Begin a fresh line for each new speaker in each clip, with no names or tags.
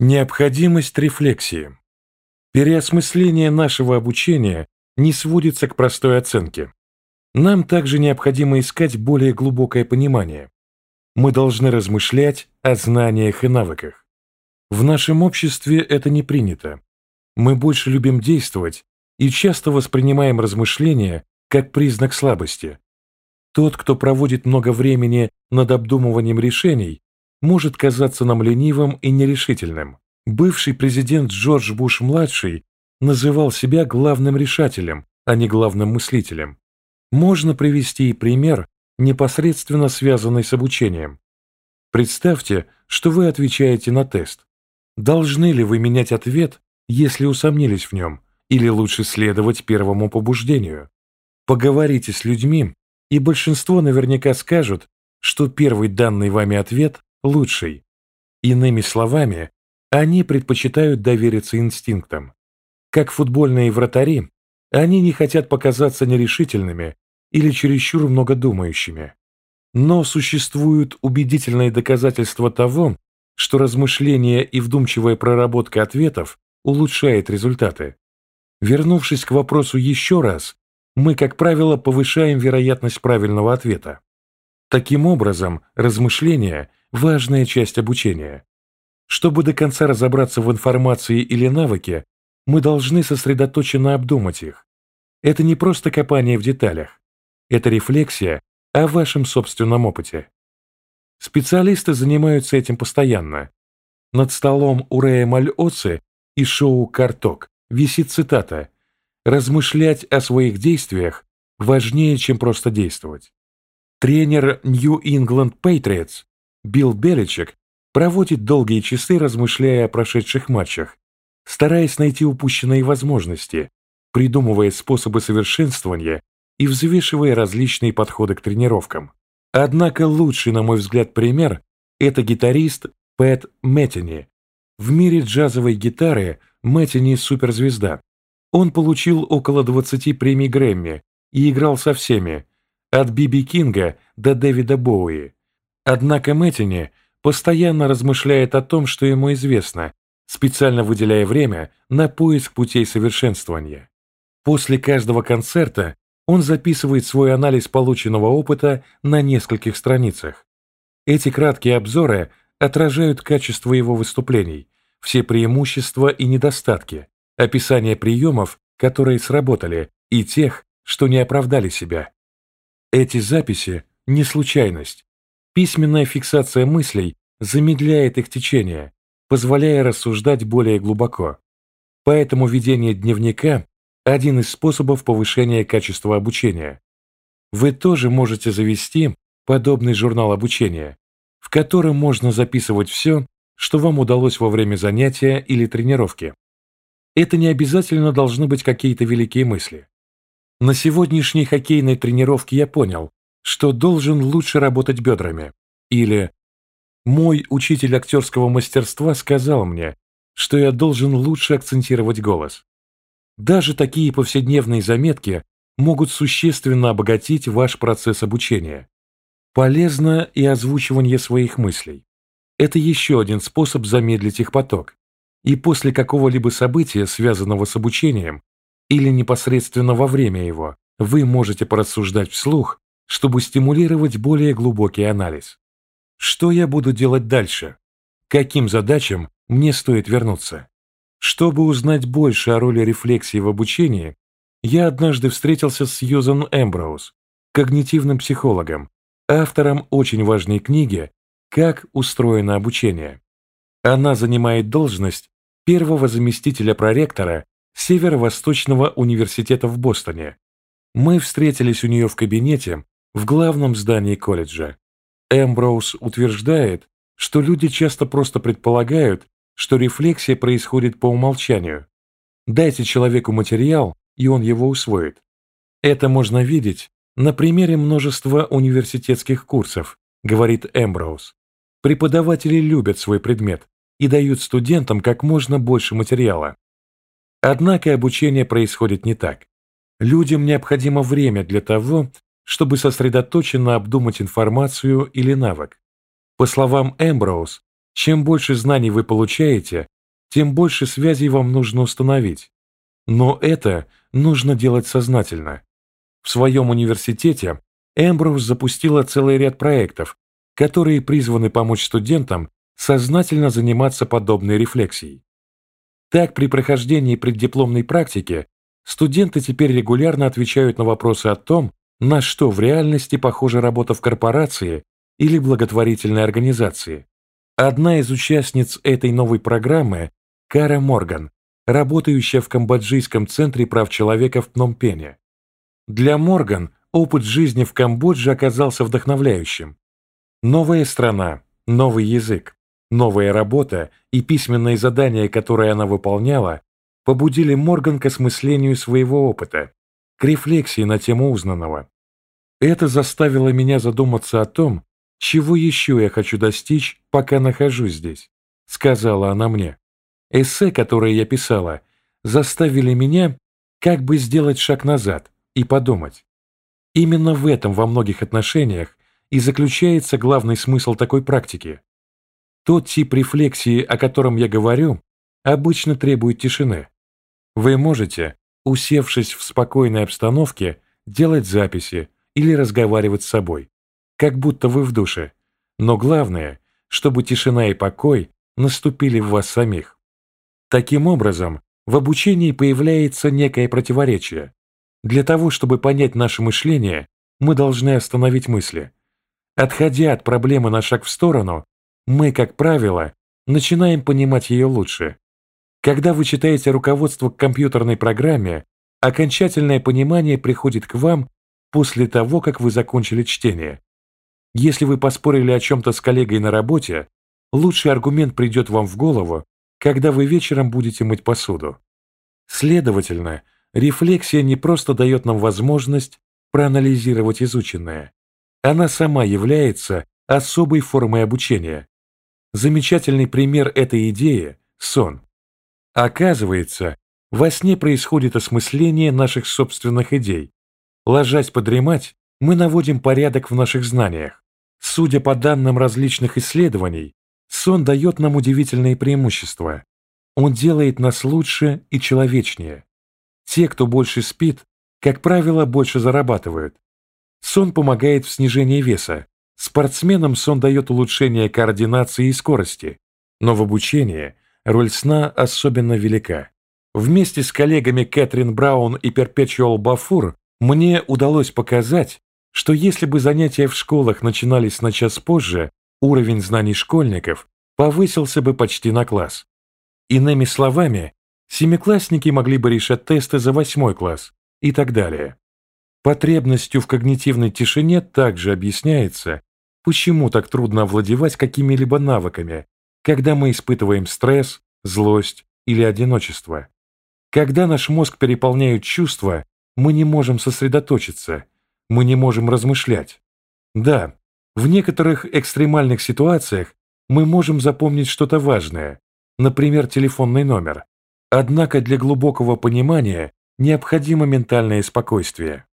Необходимость рефлексии. Переосмысление нашего обучения не сводится к простой оценке. Нам также необходимо искать более глубокое понимание. Мы должны размышлять о знаниях и навыках. В нашем обществе это не принято. Мы больше любим действовать и часто воспринимаем размышления как признак слабости. Тот, кто проводит много времени над обдумыванием решений, может казаться нам ленивым и нерешительным. Бывший президент Джордж Буш-младший называл себя главным решателем, а не главным мыслителем. Можно привести и пример, непосредственно связанный с обучением. Представьте, что вы отвечаете на тест. Должны ли вы менять ответ, если усомнились в нем, или лучше следовать первому побуждению? Поговорите с людьми, и большинство наверняка скажут, что первый данный вами ответ лучший. Иными словами, они предпочитают довериться инстинктам. Как футбольные вратари, они не хотят показаться нерешительными или чересчур многодумающими. Но существуют убедительные доказательства того, что размышление и вдумчивая проработка ответов улучшает результаты. Вернувшись к вопросу еще раз, мы, как правило, повышаем вероятность правильного ответа. Таким образом, размышление – важная часть обучения. Чтобы до конца разобраться в информации или навыке, мы должны сосредоточенно обдумать их. Это не просто копание в деталях. Это рефлексия о вашем собственном опыте. Специалисты занимаются этим постоянно. Над столом у Рея Мальоци и шоу «Карток» висит цитата «Размышлять о своих действиях важнее, чем просто действовать». Тренер New England Patriots Билл Беличек проводит долгие часы, размышляя о прошедших матчах, стараясь найти упущенные возможности, придумывая способы совершенствования и взвешивая различные подходы к тренировкам. Однако лучший, на мой взгляд, пример – это гитарист Пэт Мэттини. В мире джазовой гитары Мэттини – суперзвезда. Он получил около 20 премий Грэмми и играл со всеми, от Биби Кинга до Дэвида Боуи. Однако Мэттини постоянно размышляет о том, что ему известно, специально выделяя время на поиск путей совершенствования. После каждого концерта он записывает свой анализ полученного опыта на нескольких страницах. Эти краткие обзоры отражают качество его выступлений, все преимущества и недостатки, описание приемов, которые сработали, и тех, что не оправдали себя. Эти записи – не случайность. Письменная фиксация мыслей замедляет их течение, позволяя рассуждать более глубоко. Поэтому ведение дневника – один из способов повышения качества обучения. Вы тоже можете завести подобный журнал обучения, в котором можно записывать все, что вам удалось во время занятия или тренировки. Это не обязательно должны быть какие-то великие мысли. На сегодняшней хоккейной тренировке я понял, что должен лучше работать бедрами. Или мой учитель актерского мастерства сказал мне, что я должен лучше акцентировать голос. Даже такие повседневные заметки могут существенно обогатить ваш процесс обучения. Полезно и озвучивание своих мыслей. Это еще один способ замедлить их поток. И после какого-либо события, связанного с обучением, или непосредственно во время его, вы можете порассуждать вслух, чтобы стимулировать более глубокий анализ. Что я буду делать дальше? Каким задачам мне стоит вернуться? Чтобы узнать больше о роли рефлексии в обучении, я однажды встретился с Сьюзан Эмброуз, когнитивным психологом, автором очень важной книги «Как устроено обучение». Она занимает должность первого заместителя проректора Северо-Восточного университета в Бостоне. Мы встретились у нее в кабинете в главном здании колледжа. Эмброуз утверждает, что люди часто просто предполагают, что рефлексия происходит по умолчанию. Дайте человеку материал, и он его усвоит. Это можно видеть на примере множества университетских курсов, говорит Эмброуз. Преподаватели любят свой предмет и дают студентам как можно больше материала. Однако обучение происходит не так. Людям необходимо время для того, чтобы сосредоточенно обдумать информацию или навык. По словам Эмброуз, Чем больше знаний вы получаете, тем больше связей вам нужно установить. Но это нужно делать сознательно. В своем университете Эмброуз запустила целый ряд проектов, которые призваны помочь студентам сознательно заниматься подобной рефлексией. Так, при прохождении преддипломной практики студенты теперь регулярно отвечают на вопросы о том, на что в реальности похожа работа в корпорации или благотворительной организации. Одна из участниц этой новой программы – Кара Морган, работающая в Камбоджийском центре прав человека в Пномпене. Для Морган опыт жизни в Камбодже оказался вдохновляющим. Новая страна, новый язык, новая работа и письменные задания, которые она выполняла, побудили Морган к осмыслению своего опыта, к рефлексии на тему узнанного. Это заставило меня задуматься о том, чего еще я хочу достичь, пока нахожусь здесь, сказала она мне. Эссе, которые я писала, заставили меня как бы сделать шаг назад и подумать. Именно в этом во многих отношениях и заключается главный смысл такой практики. Тот тип рефлексии, о котором я говорю, обычно требует тишины. Вы можете, усевшись в спокойной обстановке, делать записи или разговаривать с собой, как будто вы в душе. Но главное, чтобы тишина и покой наступили в вас самих. Таким образом, в обучении появляется некое противоречие. Для того, чтобы понять наше мышление, мы должны остановить мысли – Отходя от проблемы на шаг в сторону, мы, как правило, начинаем понимать ее лучше. Когда вы читаете руководство к компьютерной программе, окончательное понимание приходит к вам после того, как вы закончили чтение. Если вы поспорили о чем-то с коллегой на работе, лучший аргумент придет вам в голову, когда вы вечером будете мыть посуду. Следовательно, рефлексия не просто дает нам возможность проанализировать изученное. Она сама является особой формой обучения. Замечательный пример этой идеи – сон. Оказывается, во сне происходит осмысление наших собственных идей. Ложась подремать, мы наводим порядок в наших знаниях. Судя по данным различных исследований, сон дает нам удивительные преимущества. Он делает нас лучше и человечнее. Те, кто больше спит, как правило, больше зарабатывают. Сон помогает в снижении веса. Спортсменам сон дает улучшение координации и скорости. Но в обучении роль сна особенно велика. Вместе с коллегами Кэтрин Браун и Перпечуал Бафур мне удалось показать, что если бы занятия в школах начинались на час позже, уровень знаний школьников повысился бы почти на класс. Иными словами, семиклассники могли бы решать тесты за восьмой класс и так далее. Потребностью в когнитивной тишине также объясняется, почему так трудно овладевать какими-либо навыками, когда мы испытываем стресс, злость или одиночество. Когда наш мозг переполняют чувства, мы не можем сосредоточиться, мы не можем размышлять. Да, в некоторых экстремальных ситуациях мы можем запомнить что-то важное, например, телефонный номер. Однако для глубокого понимания необходимо ментальное спокойствие.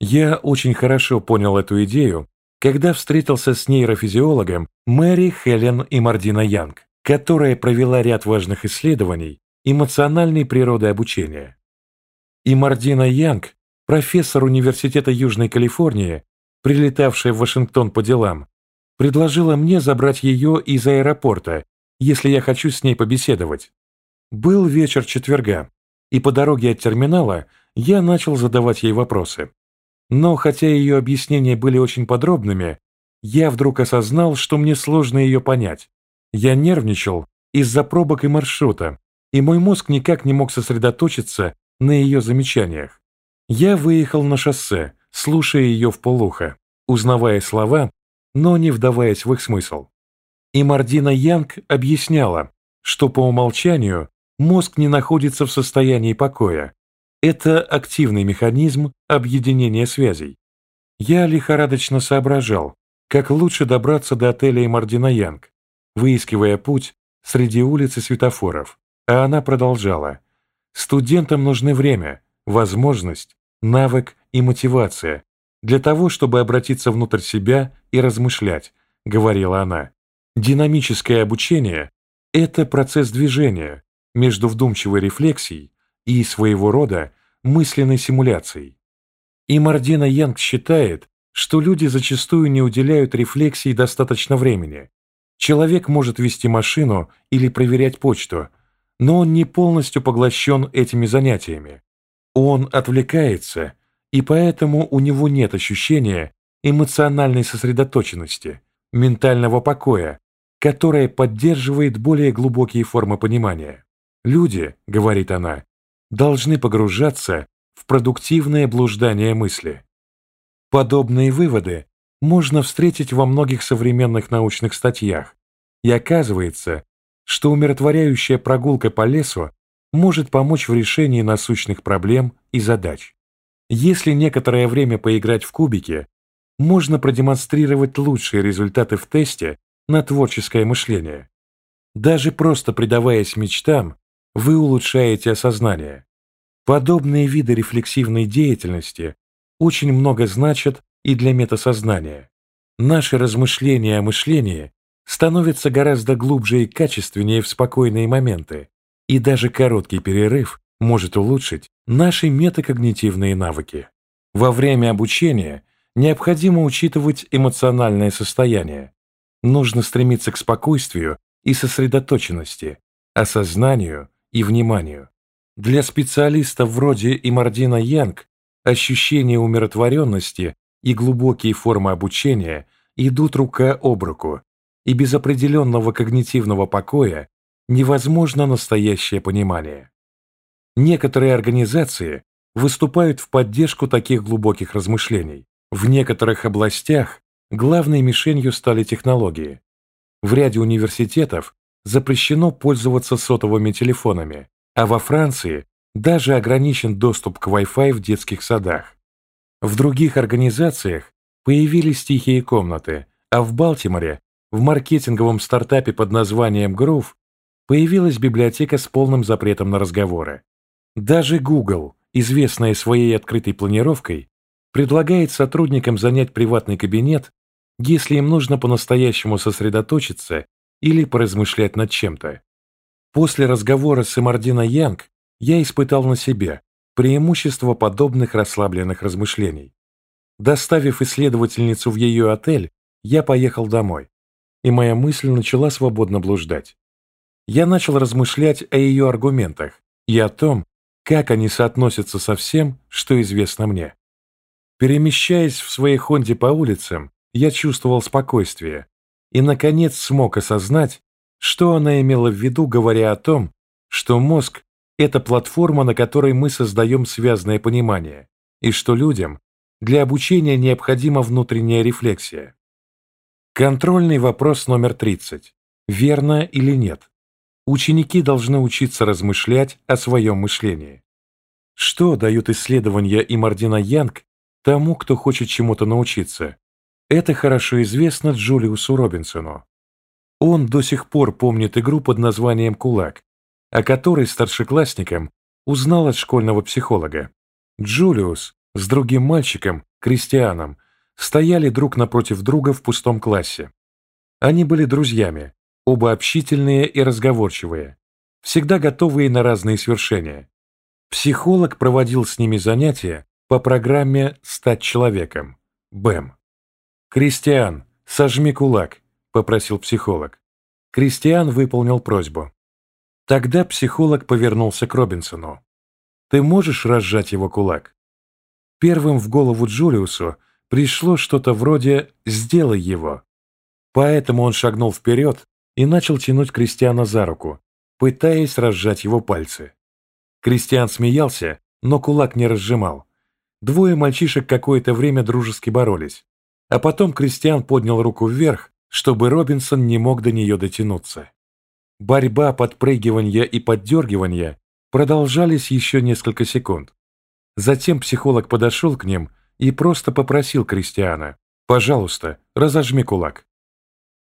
Я очень хорошо понял эту идею, когда встретился с нейрофизиологом Мэри Хелен и Мардина Янг, которая провела ряд важных исследований эмоциональной природы обучения. И Мардина Янг, профессор Университета Южной Калифорнии, прилетавшая в Вашингтон по делам, предложила мне забрать ее из аэропорта, если я хочу с ней побеседовать. Был вечер четверга, и по дороге от терминала я начал задавать ей вопросы. Но хотя ее объяснения были очень подробными, я вдруг осознал, что мне сложно ее понять. Я нервничал из-за пробок и маршрута, и мой мозг никак не мог сосредоточиться на ее замечаниях. Я выехал на шоссе, слушая ее в полухо, узнавая слова, но не вдаваясь в их смысл. И Мардина Янг объясняла, что по умолчанию мозг не находится в состоянии покоя, это активный механизм объединения связей. Я лихорадочно соображал, как лучше добраться до отеля Мардина Янг, выискивая путь среди улиц и светофоров, а она продолжала. Студентам нужны время, возможность, навык и мотивация для того, чтобы обратиться внутрь себя и размышлять, говорила она. Динамическое обучение – это процесс движения между вдумчивой рефлексией и своего рода мысленной симуляцией. И Мардина Янг считает, что люди зачастую не уделяют рефлексии достаточно времени. Человек может вести машину или проверять почту, но он не полностью поглощен этими занятиями. Он отвлекается, и поэтому у него нет ощущения эмоциональной сосредоточенности, ментального покоя, которая поддерживает более глубокие формы понимания. Люди, говорит она, должны погружаться в продуктивное блуждание мысли. Подобные выводы можно встретить во многих современных научных статьях, и оказывается, что умиротворяющая прогулка по лесу может помочь в решении насущных проблем и задач. Если некоторое время поиграть в кубики, можно продемонстрировать лучшие результаты в тесте на творческое мышление. Даже просто предаваясь мечтам, вы улучшаете осознание. Подобные виды рефлексивной деятельности очень много значат и для метасознания. Наши размышления о мышлении становятся гораздо глубже и качественнее в спокойные моменты, и даже короткий перерыв может улучшить наши метакогнитивные навыки. Во время обучения необходимо учитывать эмоциональное состояние, нужно стремиться к спокойствию и сосредоточенности, осознанию и вниманию. Для специалистов вроде Имардина Янг ощущение умиротворенности и глубокие формы обучения идут рука об руку, и без определенного когнитивного покоя невозможно настоящее понимание. Некоторые организации выступают в поддержку таких глубоких размышлений. В некоторых областях Главной мишенью стали технологии. В ряде университетов запрещено пользоваться сотовыми телефонами, а во Франции даже ограничен доступ к Wi-Fi в детских садах. В других организациях появились тихие комнаты, а в Балтиморе в маркетинговом стартапе под названием Groove появилась библиотека с полным запретом на разговоры. Даже Google, известная своей открытой планировкой, предлагает сотрудникам занять приватный кабинет если им нужно по-настоящему сосредоточиться или поразмышлять над чем-то. После разговора с Эмардино Янг я испытал на себе преимущество подобных расслабленных размышлений. Доставив исследовательницу в ее отель, я поехал домой, и моя мысль начала свободно блуждать. Я начал размышлять о ее аргументах и о том, как они соотносятся со всем, что известно мне. Перемещаясь в своей Хонде по улицам, я чувствовал спокойствие и, наконец, смог осознать, что она имела в виду, говоря о том, что мозг – это платформа, на которой мы создаем связанное понимание, и что людям для обучения необходима внутренняя рефлексия. Контрольный вопрос номер 30. Верно или нет? Ученики должны учиться размышлять о своем мышлении. Что дают исследования и Мардина Янг тому, кто хочет чему-то научиться? Это хорошо известно Джулиусу Робинсону. Он до сих пор помнит игру под названием «Кулак», о которой старшеклассникам узнал от школьного психолога. Джулиус с другим мальчиком, Кристианом, стояли друг напротив друга в пустом классе. Они были друзьями, оба общительные и разговорчивые, всегда готовые на разные свершения. Психолог проводил с ними занятия по программе «Стать человеком» – БЭМ. «Кристиан, сожми кулак», — попросил психолог. Кристиан выполнил просьбу. Тогда психолог повернулся к Робинсону. «Ты можешь разжать его кулак?» Первым в голову Джулиусу пришло что-то вроде «сделай его». Поэтому он шагнул вперед и начал тянуть Кристиана за руку, пытаясь разжать его пальцы. Кристиан смеялся, но кулак не разжимал. Двое мальчишек какое-то время дружески боролись. А потом Кристиан поднял руку вверх, чтобы Робинсон не мог до нее дотянуться. Борьба, подпрыгивание и поддергивание продолжались еще несколько секунд. Затем психолог подошел к ним и просто попросил Кристиана «Пожалуйста, разожми кулак».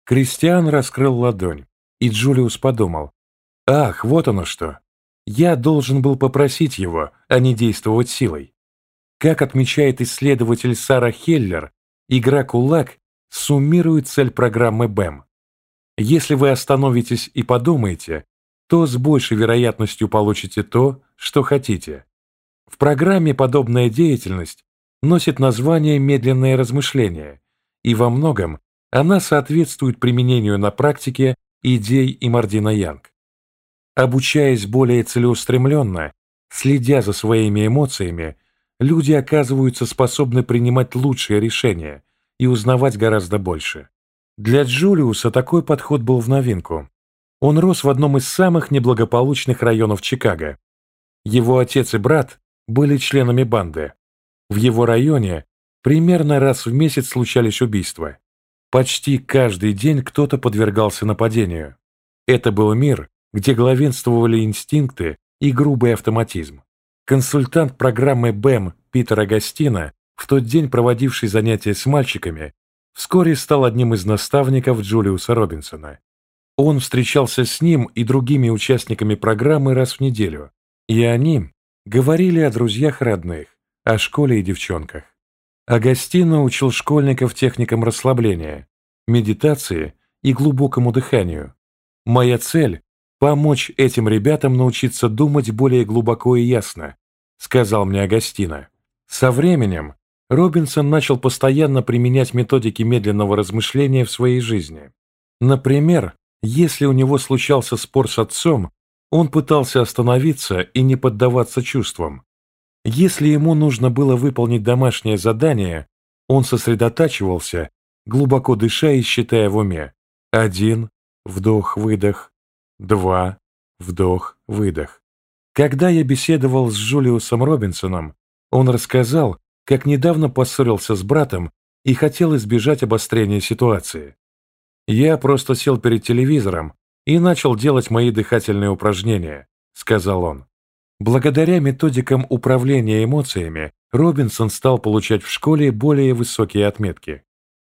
Кристиан раскрыл ладонь, и Джулиус подумал «Ах, вот оно что! Я должен был попросить его, а не действовать силой». Как отмечает исследователь Сара Хеллер, Игра «Кулак» суммирует цель программы БЭМ. Если вы остановитесь и подумаете, то с большей вероятностью получите то, что хотите. В программе подобная деятельность носит название «медленное размышление», и во многом она соответствует применению на практике идей и Янг. Обучаясь более целеустремленно, следя за своими эмоциями, люди оказываются способны принимать лучшие решения и узнавать гораздо больше. Для Джулиуса такой подход был в новинку. Он рос в одном из самых неблагополучных районов Чикаго. Его отец и брат были членами банды. В его районе примерно раз в месяц случались убийства. Почти каждый день кто-то подвергался нападению. Это был мир, где главенствовали инстинкты и грубый автоматизм. Консультант программы БЭМ Питер Агастина, в тот день проводивший занятия с мальчиками, вскоре стал одним из наставников Джулиуса Робинсона. Он встречался с ним и другими участниками программы раз в неделю, и они говорили о друзьях родных, о школе и девчонках. Агастино учил школьников техникам расслабления, медитации и глубокому дыханию. Моя цель – помочь этим ребятам научиться думать более глубоко и ясно, сказал мне Агастино. Со временем Робинсон начал постоянно применять методики медленного размышления в своей жизни. Например, если у него случался спор с отцом, он пытался остановиться и не поддаваться чувствам. Если ему нужно было выполнить домашнее задание, он сосредотачивался, глубоко дыша и считая в уме. Один, вдох-выдох, два, вдох-выдох. Когда я беседовал с Джулиусом Робинсоном, он рассказал, как недавно поссорился с братом и хотел избежать обострения ситуации. Я просто сел перед телевизором и начал делать мои дыхательные упражнения, сказал он. Благодаря методикам управления эмоциями Робинсон стал получать в школе более высокие отметки.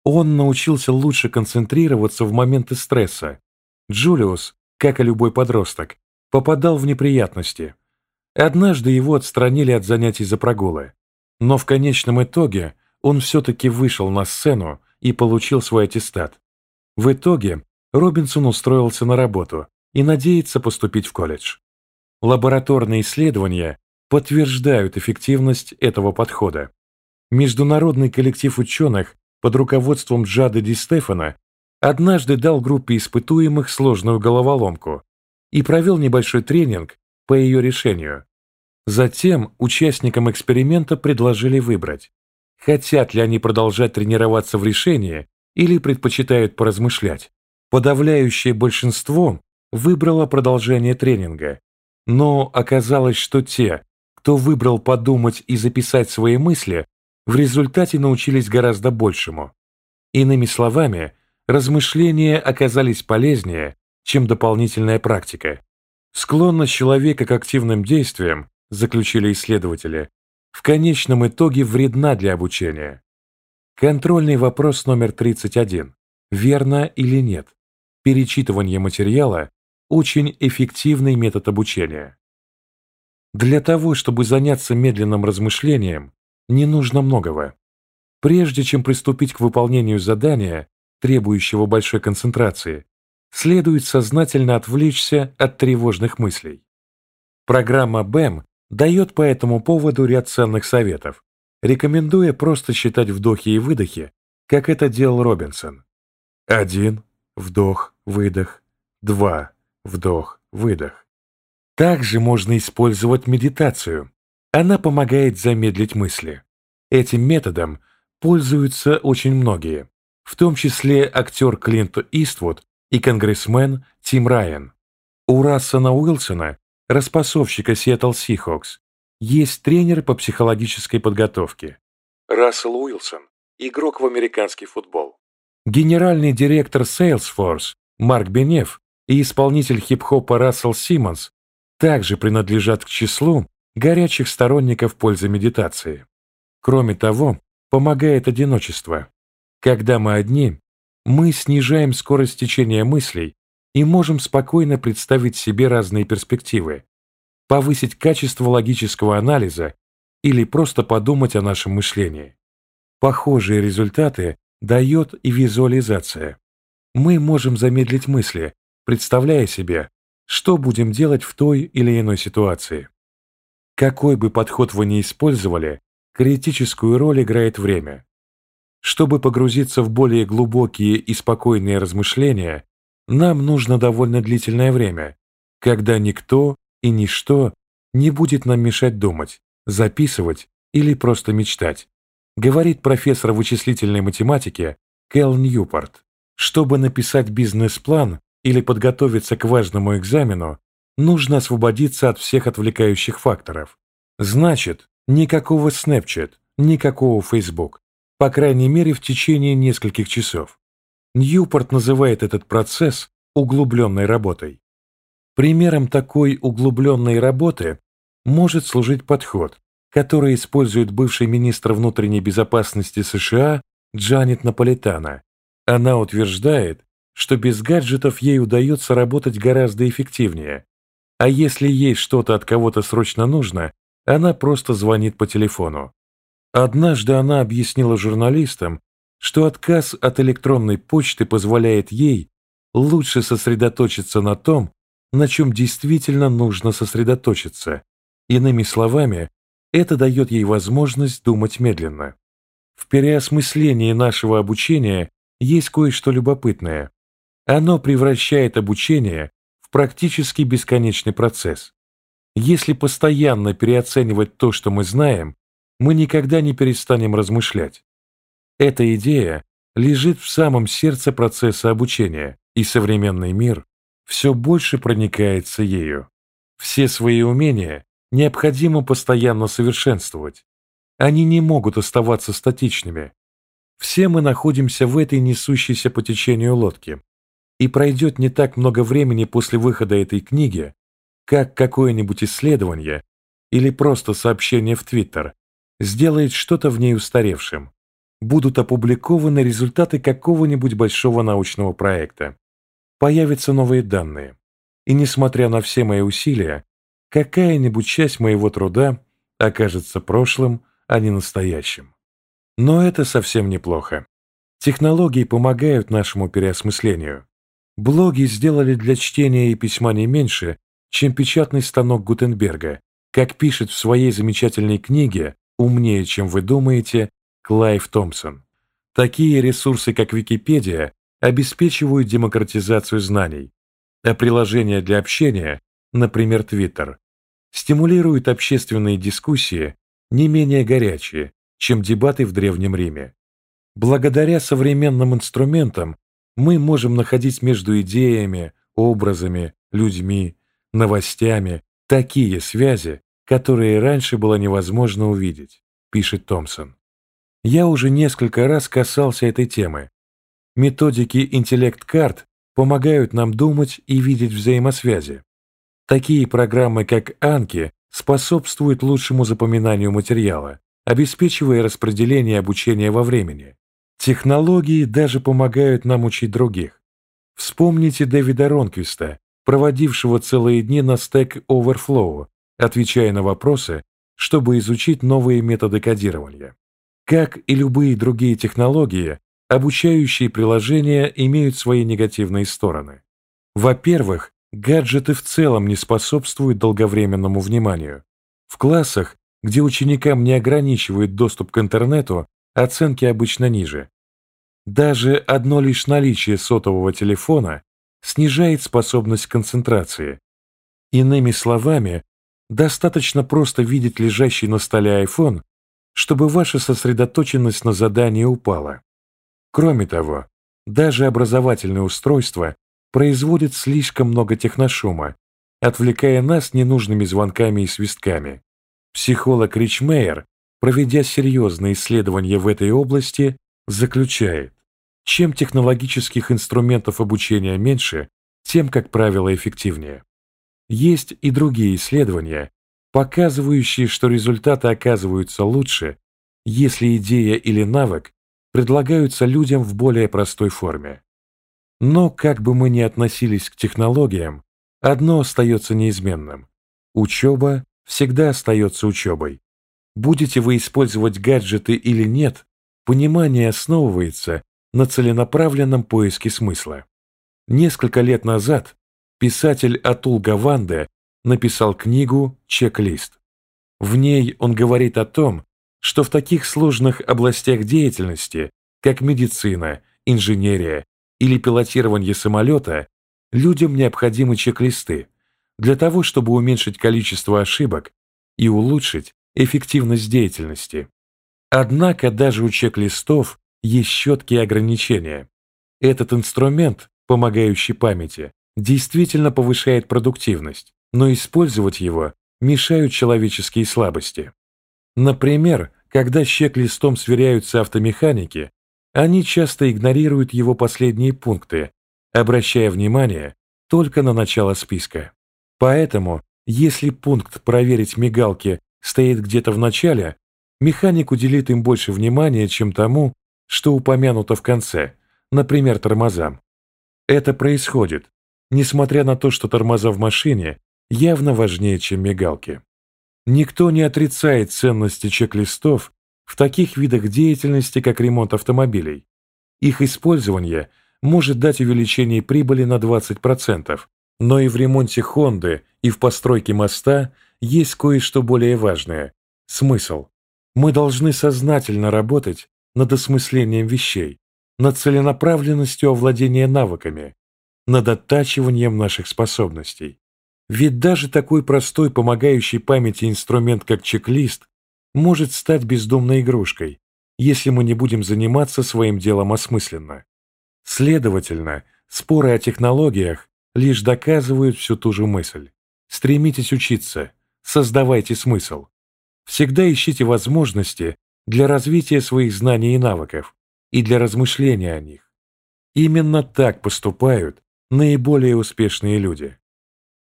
Он научился лучше концентрироваться в моменты стресса. Джулиус, как и любой подросток, попадал в неприятности. Однажды его отстранили от занятий за прогулы. Но в конечном итоге он все-таки вышел на сцену и получил свой аттестат. В итоге Робинсон устроился на работу и надеется поступить в колледж. Лабораторные исследования подтверждают эффективность этого подхода. Международный коллектив ученых под руководством Джада Ди Стефана однажды дал группе испытуемых сложную головоломку и провел небольшой тренинг по ее решению. Затем участникам эксперимента предложили выбрать, хотят ли они продолжать тренироваться в решении или предпочитают поразмышлять. Подавляющее большинство выбрало продолжение тренинга, но оказалось, что те, кто выбрал подумать и записать свои мысли, в результате научились гораздо большему. Иными словами, размышления оказались полезнее, чем дополнительная практика. Склонность человека к активным действиям, заключили исследователи, в конечном итоге вредна для обучения. Контрольный вопрос номер 31. Верно или нет? Перечитывание материала очень эффективный метод обучения. Для того, чтобы заняться медленным размышлением, не нужно многого. Прежде чем приступить к выполнению задания, требующего большой концентрации, следует сознательно отвлечься от тревожных мыслей. Программа BEM дает по этому поводу ряд ценных советов, рекомендуя просто считать вдохи и выдохи, как это делал Робинсон. Один, вдох, выдох, два, вдох, выдох. Также можно использовать медитацию. Она помогает замедлить мысли. Этим методом пользуются очень многие, в том числе актер Клинт Иствуд и конгрессмен Тим Райан. У Рассона Уилсона, распасовщика Seattle Seahawks, есть тренер по психологической подготовке. Рассел Уилсон – игрок в американский футбол. Генеральный директор Salesforce Марк Бенеф и исполнитель хип-хопа Рассел Симмонс также принадлежат к числу горячих сторонников пользы медитации. Кроме того, помогает одиночество. Когда мы одни, мы снижаем скорость течения мыслей и можем спокойно представить себе разные перспективы, повысить качество логического анализа или просто подумать о нашем мышлении. Похожие результаты дает и визуализация. мы можем замедлить мысли, представляя себе, что будем делать в той или иной ситуации. Какой бы подход вы ни использовали, критическую роль играет время. Чтобы погрузиться в более глубокие и спокойные размышления, нам нужно довольно длительное время, когда никто и ничто не будет нам мешать думать, записывать или просто мечтать, говорит профессор вычислительной математики Кэл Ньюпорт. Чтобы написать бизнес-план или подготовиться к важному экзамену, нужно освободиться от всех отвлекающих факторов. Значит, никакого Snapchat, никакого Facebook, по крайней мере в течение нескольких часов. Ньюпорт называет этот процесс углубленной работой. Примером такой углубленной работы может служить подход, который использует бывший министр внутренней безопасности США Джанет Наполитана она утверждает, что без гаджетов ей удается работать гораздо эффективнее, а если ей что-то от кого-то срочно нужно, она просто звонит по телефону. Однажды она объяснила журналистам, что отказ от электронной почты позволяет ей лучше сосредоточиться на том, на чем действительно нужно сосредоточиться. Иными словами, это дает ей возможность думать медленно. В переосмыслении нашего обучения есть кое-что любопытное. Оно превращает обучение в практически бесконечный процесс. Если постоянно переоценивать то, что мы знаем, мы никогда не перестанем размышлять. Эта идея лежит в самом сердце процесса обучения, и современный мир все больше проникается ею. Все свои умения необходимо постоянно совершенствовать. Они не могут оставаться статичными, все мы находимся в этой несущейся по течению лодке, и пройдет не так много времени после выхода этой книги, как какое-нибудь исследование или просто сообщение в Твиттер сделает что-то в ней устаревшим. Будут опубликованы результаты какого-нибудь большого научного проекта. Появятся новые данные. И несмотря на все мои усилия, какая-нибудь часть моего труда окажется прошлым, а не настоящим. Но это совсем неплохо. Технологии помогают нашему переосмыслению. Блоги сделали для чтения и письма не меньше, чем печатный станок Гутенберга, как пишет в своей замечательной книге «Умнее, чем вы думаете» Клайв Томпсон. Такие ресурсы, как Википедия, обеспечивают демократизацию знаний, а приложения для общения, например, Twitter, стимулируют общественные дискуссии не менее горячие, чем дебаты в Древнем Риме. Благодаря современным инструментам мы можем находить между идеями, образами, людьми, новостями такие связи, которые раньше было невозможно увидеть, пишет Томпсон. Я уже несколько раз касался этой темы. Методики интеллект-карт помогают нам думать и видеть взаимосвязи. Такие программы, как Анки, способствуют лучшему запоминанию материала, обеспечивая распределение обучения во времени. Технологии даже помогают нам учить других. Вспомните Дэвида Ронквиста, проводившего целые дни на Stack Overflow, отвечая на вопросы, чтобы изучить новые методы кодирования. Как и любые другие технологии, обучающие приложения имеют свои негативные стороны. Во-первых, гаджеты в целом не способствуют долговременному вниманию. В классах где ученикам не ограничивают доступ к интернету, оценки обычно ниже. Даже одно лишь наличие сотового телефона снижает способность концентрации. Иными словами, достаточно просто видеть лежащий на столе iPhone, чтобы ваша сосредоточенность на задании упала. Кроме того, даже образовательное устройство производит слишком много техношума, отвлекая нас ненужными звонками и свистками. Психолог Рич Мейер, проведя серьезные исследования в этой области, заключает, чем технологических инструментов обучения меньше, тем, как правило, эффективнее. Есть и другие исследования, показывающие, что результаты оказываются лучше, если идея или навык предлагаются людям в более простой форме. Но как бы мы ни относились к технологиям, одно остается неизменным – учеба всегда остается учебой. Будете вы использовать гаджеты или нет, понимание основывается на целенаправленном поиске смысла. Несколько лет назад писатель Атул Гаванде написал книгу «Чек-лист». В ней он говорит о том, что в таких сложных областях деятельности, как медицина, инженерия или пилотирование самолета, людям необходимы чек-листы для того, чтобы уменьшить количество ошибок и улучшить эффективность деятельности. Однако даже у чек-листов есть четкие ограничения. Этот инструмент, помогающий памяти, действительно повышает продуктивность, но использовать его мешают человеческие слабости. Например, когда с чек-листом сверяются автомеханики, они часто игнорируют его последние пункты, обращая внимание только на начало списка. Поэтому, если пункт «Проверить мигалки» стоит где-то в начале, механик уделит им больше внимания, чем тому, что упомянуто в конце, например, тормозам. Это происходит, несмотря на то, что тормоза в машине явно важнее, чем мигалки. Никто не отрицает ценности чек-листов в таких видах деятельности, как ремонт автомобилей. Их использование может дать увеличение прибыли на 20%, но и в ремонте Хонды и в постройке моста есть кое-что более важное – смысл. Мы должны сознательно работать над осмыслением вещей, над целенаправленностью овладения навыками, над оттачиванием наших способностей. Ведь даже такой простой помогающий памяти инструмент, как чек-лист, может стать бездумной игрушкой, если мы не будем заниматься своим делом осмысленно. Следовательно, споры о технологиях лишь доказывают всю ту же мысль. Стремитесь учиться, создавайте смысл. Всегда ищите возможности для развития своих знаний и навыков и для размышления о них. Именно так поступают наиболее успешные люди.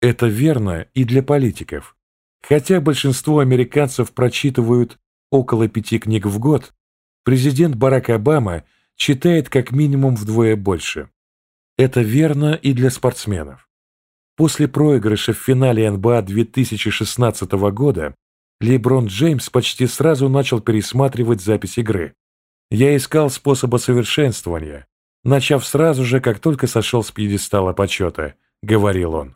Это верно и для политиков. Хотя большинство американцев прочитывают около пяти книг в год, президент Барак Обама читает как минимум вдвое больше. Это верно и для спортсменов. После проигрыша в финале НБА 2016 года Леброн Джеймс почти сразу начал пересматривать запись игры. Я искал способа совершенствования, начав сразу же, как только сошел с пьедестала почета, говорил он.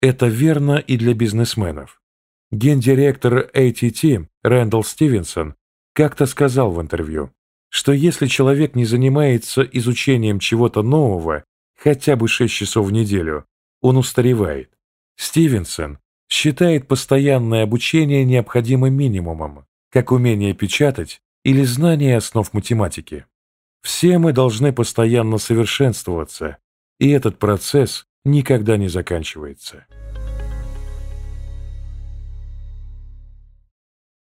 Это верно и для бизнесменов. Гендиректор ATT Рэндалл Стивенсон как-то сказал в интервью, что если человек не занимается изучением чего-то нового хотя бы 6 часов в неделю, он устаревает. Стивенсон считает постоянное обучение необходимым минимумом, как умение печатать или знание основ математики. Все мы должны постоянно совершенствоваться, и этот процесс никогда не заканчивается.